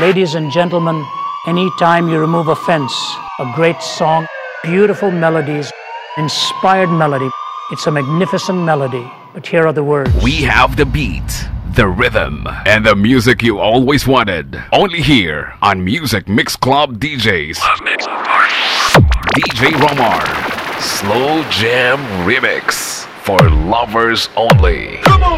Ladies and gentlemen, anytime you remove a fence, a great song, beautiful melodies, inspired melody, it's a magnificent melody. But here are the words. We have the beat, the rhythm, and the music you always wanted. Only here on Music Mix Club DJs. DJ Romar, Slow Jam Remix for lovers only. Come on!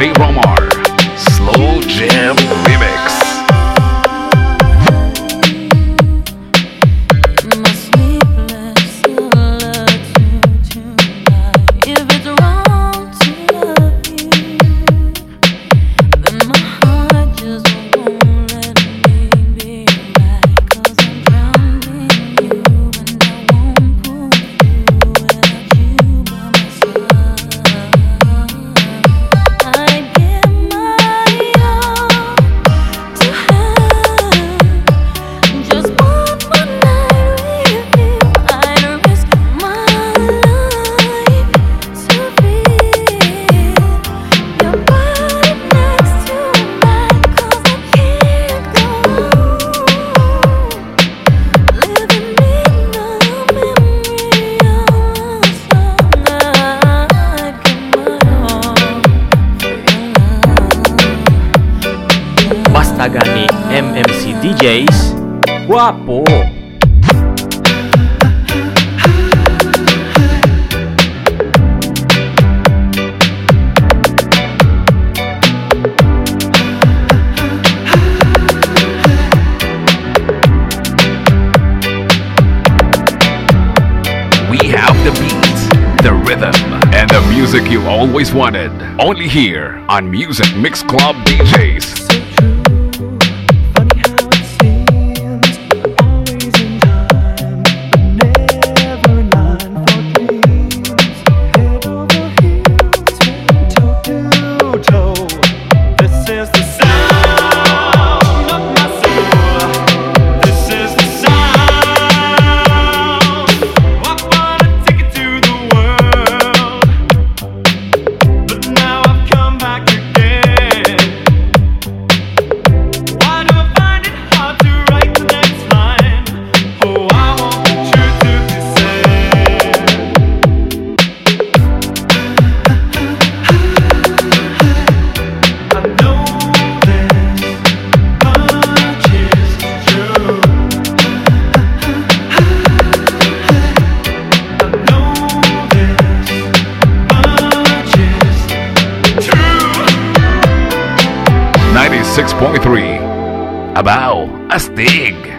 Hey, Romar. Ninety-six point three. music you always wanted. Only here on Music Mix Club DJs. 101.3 a Astig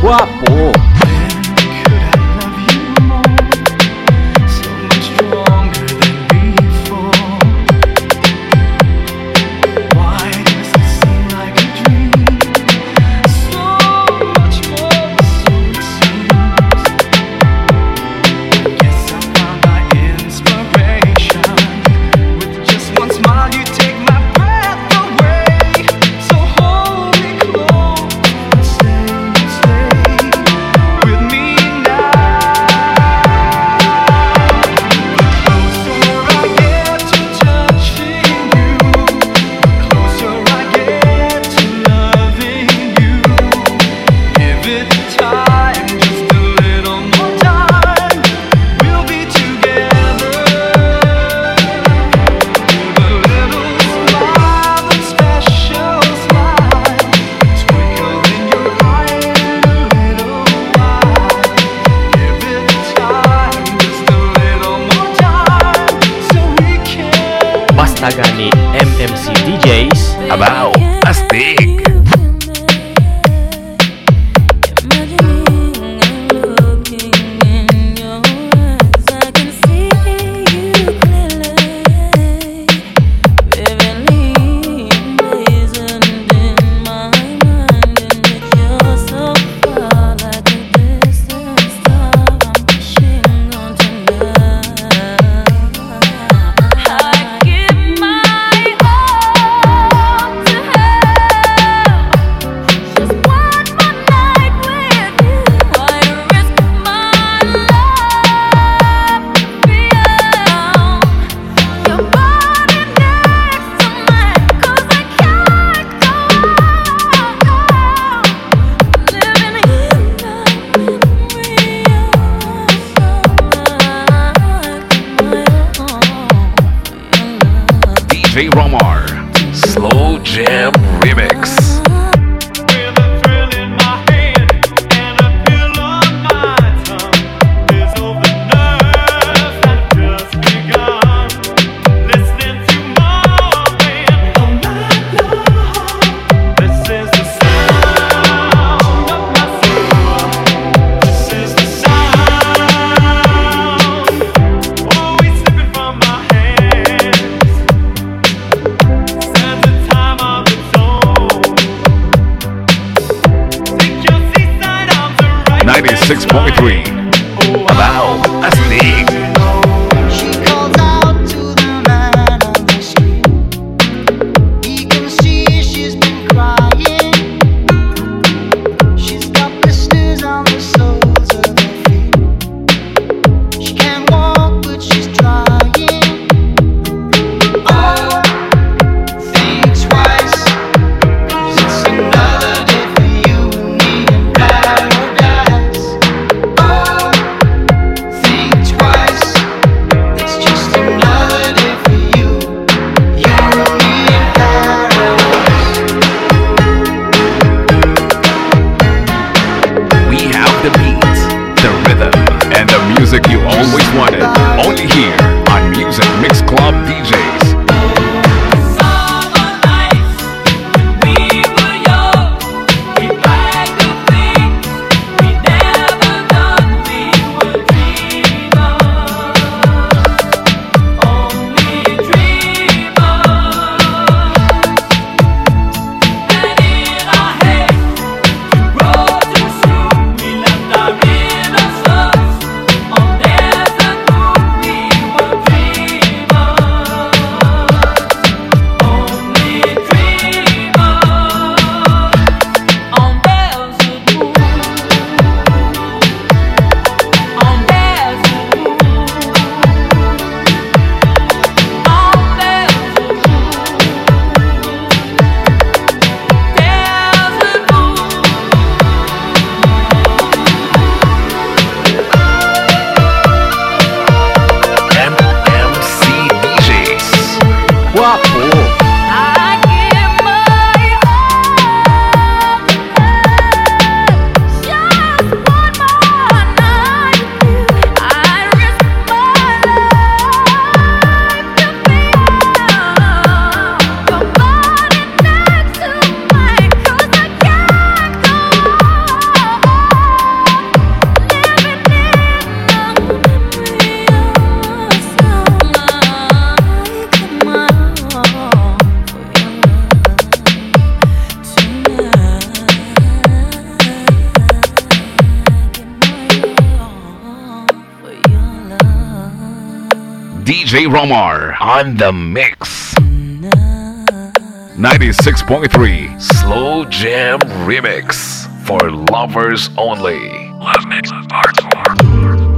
Guapô. Can't walk, but she's trying. DJ Romar on the mix. 96.3 Slow Jam Remix for lovers only. Love Mix Hardcore.